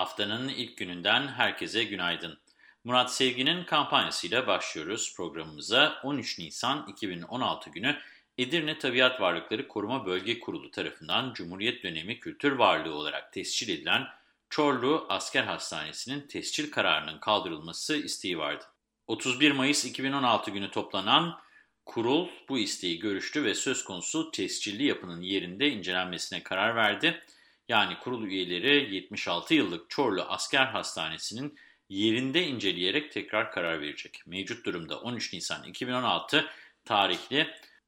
Haftanın ilk gününden herkese günaydın. Murat Sevgi'nin kampanyasıyla başlıyoruz programımıza. 13 Nisan 2016 günü Edirne Tabiat Varlıkları Koruma Bölge Kurulu tarafından Cumhuriyet dönemi kültür varlığı olarak tescil edilen Çorlu Asker Hastanesi'nin tescil kararının kaldırılması isteği vardı. 31 Mayıs 2016 günü toplanan kurul bu isteği görüştü ve söz konusu tescilli yapının yerinde incelenmesine karar verdi. Yani kurul üyeleri 76 yıllık Çorlu Asker Hastanesi'nin yerinde inceleyerek tekrar karar verecek. Mevcut durumda 13 Nisan 2016 tarihli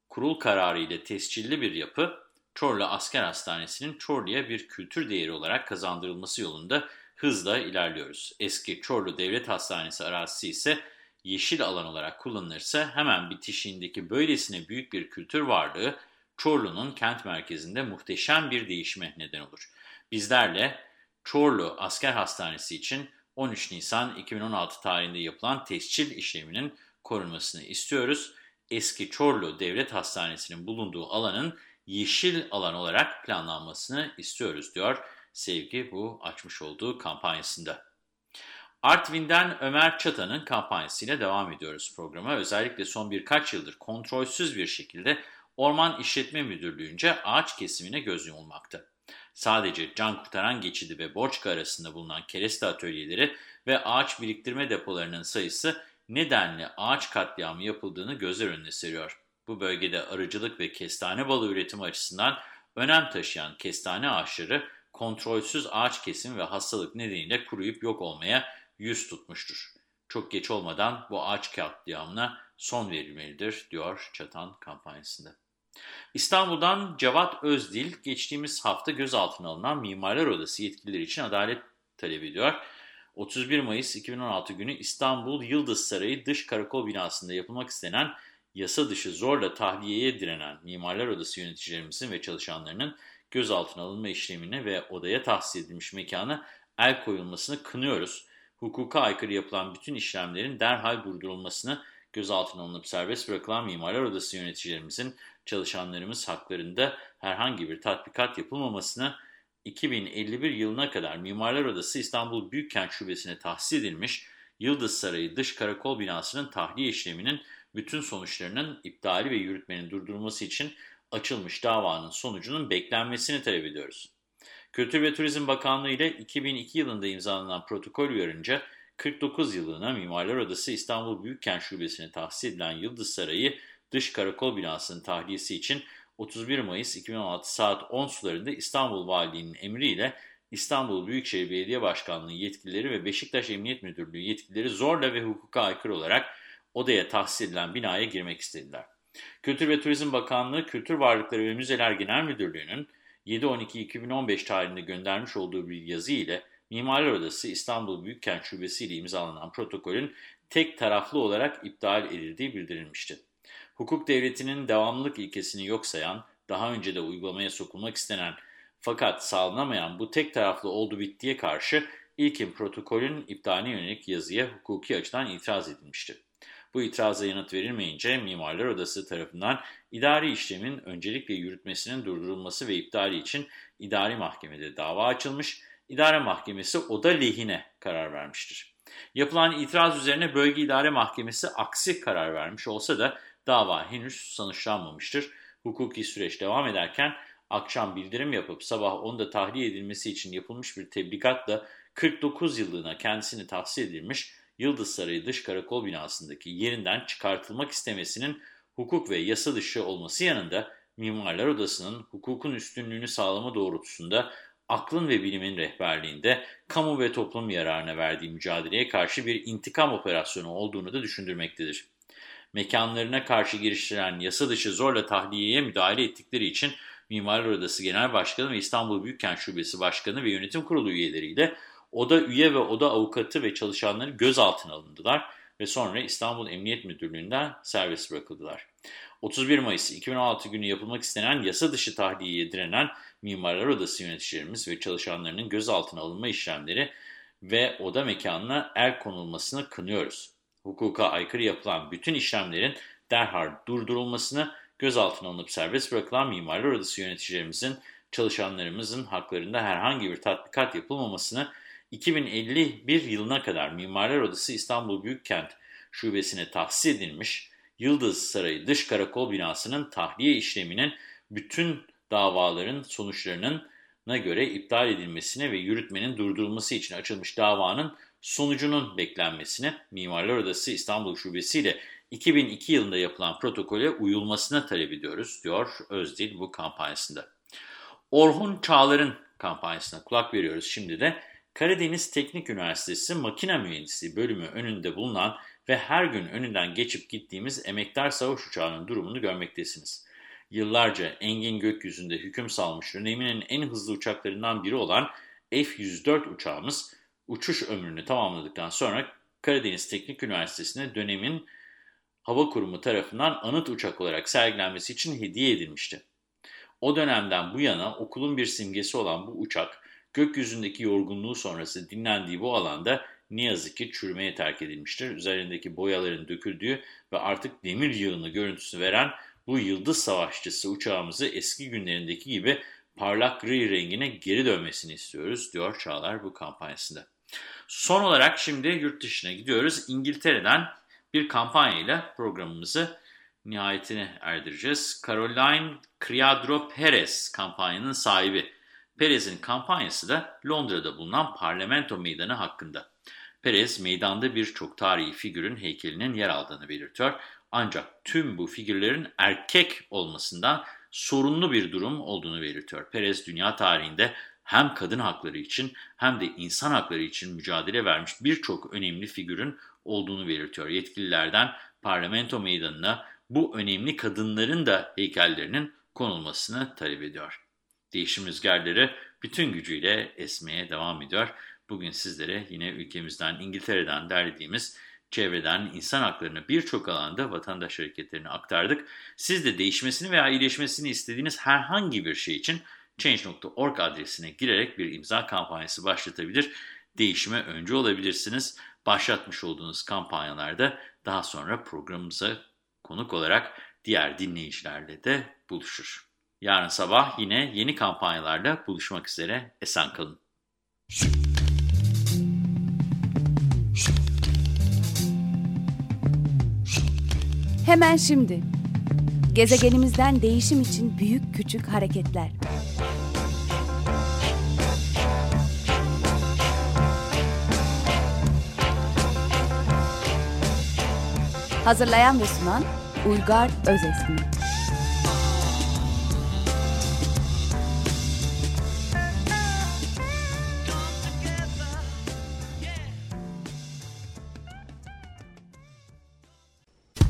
kurul kararı ile tescilli bir yapı Çorlu Asker Hastanesi'nin Çorlu'ya bir kültür değeri olarak kazandırılması yolunda hızla ilerliyoruz. Eski Çorlu Devlet Hastanesi arazisi ise yeşil alan olarak kullanılırsa hemen bitişiğindeki böylesine büyük bir kültür varlığı Çorlu'nun kent merkezinde muhteşem bir değişime neden olur. Bizlerle Çorlu Asker Hastanesi için 13 Nisan 2016 tarihinde yapılan tescil işleminin korunmasını istiyoruz. Eski Çorlu Devlet Hastanesi'nin bulunduğu alanın yeşil alan olarak planlanmasını istiyoruz diyor Sevgi bu açmış olduğu kampanyasında. Artvin'den Ömer Çatan'ın kampanyasıyla devam ediyoruz programa. Özellikle son birkaç yıldır kontrolsüz bir şekilde Orman İşletme Müdürlüğü'nce ağaç kesimine göz yumulmakta. Sadece can kurtaran geçidi ve Borçka arasında bulunan kereste atölyeleri ve ağaç biriktirme depolarının sayısı nedenle ağaç katliamı yapıldığını gözler önüne seriyor. Bu bölgede arıcılık ve kestane balı üretimi açısından önem taşıyan kestane ağaçları kontrolsüz ağaç kesim ve hastalık nedeniyle kuruyup yok olmaya yüz tutmuştur. Çok geç olmadan bu ağaç katliamına son verilmelidir, diyor Çatan kampanyasında. İstanbul'dan Cevat Özdil geçtiğimiz hafta gözaltına alınan Mimarlar Odası yetkilileri için adalet talep ediyor. 31 Mayıs 2016 günü İstanbul Yıldız Sarayı dış karakol binasında yapılmak istenen yasa dışı zorla tahliyeye direnen Mimarlar Odası yöneticilerimizin ve çalışanlarının gözaltına alınma işlemini ve odaya tahsis edilmiş mekana el koyulmasını kınıyoruz. Hukuka aykırı yapılan bütün işlemlerin derhal durdurulmasını gözaltına alınıp serbest bırakılan Mimarlar Odası yöneticilerimizin çalışanlarımız haklarında herhangi bir tatbikat yapılmamasını 2051 yılına kadar Mimarlar Odası İstanbul Büyükkent Şubesi'ne tahsis edilmiş Yıldız Sarayı dış karakol binasının tahliye işleminin bütün sonuçlarının iptali ve yürütmenin durdurulması için açılmış davanın sonucunun beklenmesini talep ediyoruz. Kültür ve Turizm Bakanlığı ile 2002 yılında imzalanan protokol uyarınca 49 yılına Mimarlar Odası İstanbul Büyükkent Şubesi'ne tahsis edilen Yıldız Sarayı dış karakol binasının tahliyesi için 31 Mayıs 2016 saat 10 sularında İstanbul Valiliğinin emriyle İstanbul Büyükşehir Belediye Başkanlığı yetkilileri ve Beşiktaş Emniyet Müdürlüğü yetkilileri zorla ve hukuka aykırı olarak odaya tahsis edilen binaya girmek istediler. Kültür ve Turizm Bakanlığı Kültür Varlıkları ve Müzeler Genel Müdürlüğü'nün 7-12-2015 tarihinde göndermiş olduğu bir yazı ile Mimarlar Odası İstanbul Büyükkent Şubesi ile imzalanan protokolün tek taraflı olarak iptal edildiği bildirilmişti. Hukuk devletinin devamlılık ilkesini yok sayan, daha önce de uygulamaya sokulmak istenen fakat sağlanamayan bu tek taraflı oldu bittiye karşı ilkin protokolün iptaline yönelik yazıya hukuki açıdan itiraz edilmişti. Bu itiraza yanıt verilmeyince Mimarlar Odası tarafından idari işlemin öncelikle yürütmesinin durdurulması ve iptali için idari mahkemede dava açılmış, idare mahkemesi oda lehine karar vermiştir. Yapılan itiraz üzerine bölge idare mahkemesi aksi karar vermiş olsa da dava henüz sonuçlanmamıştır. Hukuki süreç devam ederken akşam bildirim yapıp sabah 10'da tahliye edilmesi için yapılmış bir tebligatla 49 yıllığına kendisini tahsis edilmiş Yıldız Sarayı dış karakol binasındaki yerinden çıkartılmak istemesinin hukuk ve yasa dışı olması yanında Mimarlar Odası'nın hukukun üstünlüğünü sağlama doğrultusunda aklın ve bilimin rehberliğinde kamu ve toplum yararına verdiği mücadeleye karşı bir intikam operasyonu olduğunu da düşündürmektedir. Mekanlarına karşı giriştiren yasa dışı zorla tahliyeye müdahale ettikleri için Mimarlar Odası Genel Başkanı ve İstanbul Büyükkent Şubesi Başkanı ve Yönetim Kurulu üyeleriyle oda üye ve oda avukatı ve çalışanları gözaltına alındılar ve sonra İstanbul Emniyet Müdürlüğü'nden serbest bırakıldılar. 31 Mayıs 2016 günü yapılmak istenen yasa dışı tahliyeye direnen Mimarlar Odası yöneticilerimiz ve çalışanlarının gözaltına alınma işlemleri ve oda mekanına el konulmasını kınıyoruz. Hukuka aykırı yapılan bütün işlemlerin derhal durdurulmasını, gözaltına alınıp serbest bırakılan Mimarlar Odası yöneticilerimizin, çalışanlarımızın haklarında herhangi bir tatbikat yapılmamasını 2051 yılına kadar Mimarlar Odası İstanbul Büyükkent Şubesi'ne tahsis edilmiş Yıldız Sarayı Dış Karakol binasının tahliye işleminin bütün davaların sonuçlarının göre iptal edilmesine ve yürütmenin durdurulması için açılmış davanın sonucunun beklenmesine Mimarlar Odası İstanbul Şubesi ile 2002 yılında yapılan protokole uyulmasına talep ediyoruz, diyor Özdil bu kampanyasında. Orhun Çağlar'ın kampanyasına kulak veriyoruz şimdi de. Karadeniz Teknik Üniversitesi Makine Mühendisliği bölümü önünde bulunan ve her gün önünden geçip gittiğimiz emektar savaş uçağının durumunu görmektesiniz. Yıllarca engin gökyüzünde hüküm salmış döneminin en hızlı uçaklarından biri olan F-104 uçağımız uçuş ömrünü tamamladıktan sonra Karadeniz Teknik Üniversitesi'ne dönemin hava kurumu tarafından anıt uçak olarak sergilenmesi için hediye edilmişti. O dönemden bu yana okulun bir simgesi olan bu uçak, gökyüzündeki yorgunluğu sonrası dinlendiği bu alanda ne yazık ki çürümeye terk edilmiştir. Üzerindeki boyaların döküldüğü ve artık demir yığını görüntüsü veren bu yıldız savaşçısı uçağımızı eski günlerindeki gibi parlak gri rengine geri dönmesini istiyoruz, diyor Çağlar bu kampanyasında. Son olarak şimdi yurt dışına gidiyoruz. İngiltere'den bir kampanyayla programımızı nihayetine erdireceğiz. Caroline Criadro Perez kampanyanın sahibi. Perez'in kampanyası da Londra'da bulunan parlamento meydanı hakkında. Perez meydanda birçok tarihi figürün heykelinin yer aldığını belirtiyor. Ancak tüm bu figürlerin erkek olmasından sorunlu bir durum olduğunu belirtiyor. Perez dünya tarihinde hem kadın hakları için hem de insan hakları için mücadele vermiş birçok önemli figürün olduğunu belirtiyor. Yetkililerden parlamento meydanına bu önemli kadınların da heykellerinin konulmasını talep ediyor. Değişim rüzgarları bütün gücüyle esmeye devam ediyor. Bugün sizlere yine ülkemizden, İngiltere'den derlediğimiz çevreden insan haklarını birçok alanda vatandaş hareketlerini aktardık. Siz de değişmesini veya iyileşmesini istediğiniz herhangi bir şey için Change.org adresine girerek bir imza kampanyası başlatabilir. Değişime önce olabilirsiniz. Başlatmış olduğunuz kampanyalarda daha sonra programımıza konuk olarak diğer dinleyicilerle de buluşur. Yarın sabah yine yeni kampanyalarla buluşmak üzere. Esen kalın. Hemen şimdi. Gezegenimizden değişim için büyük küçük hareketler. Hazırlayan ve sunan Uygar Özesmi.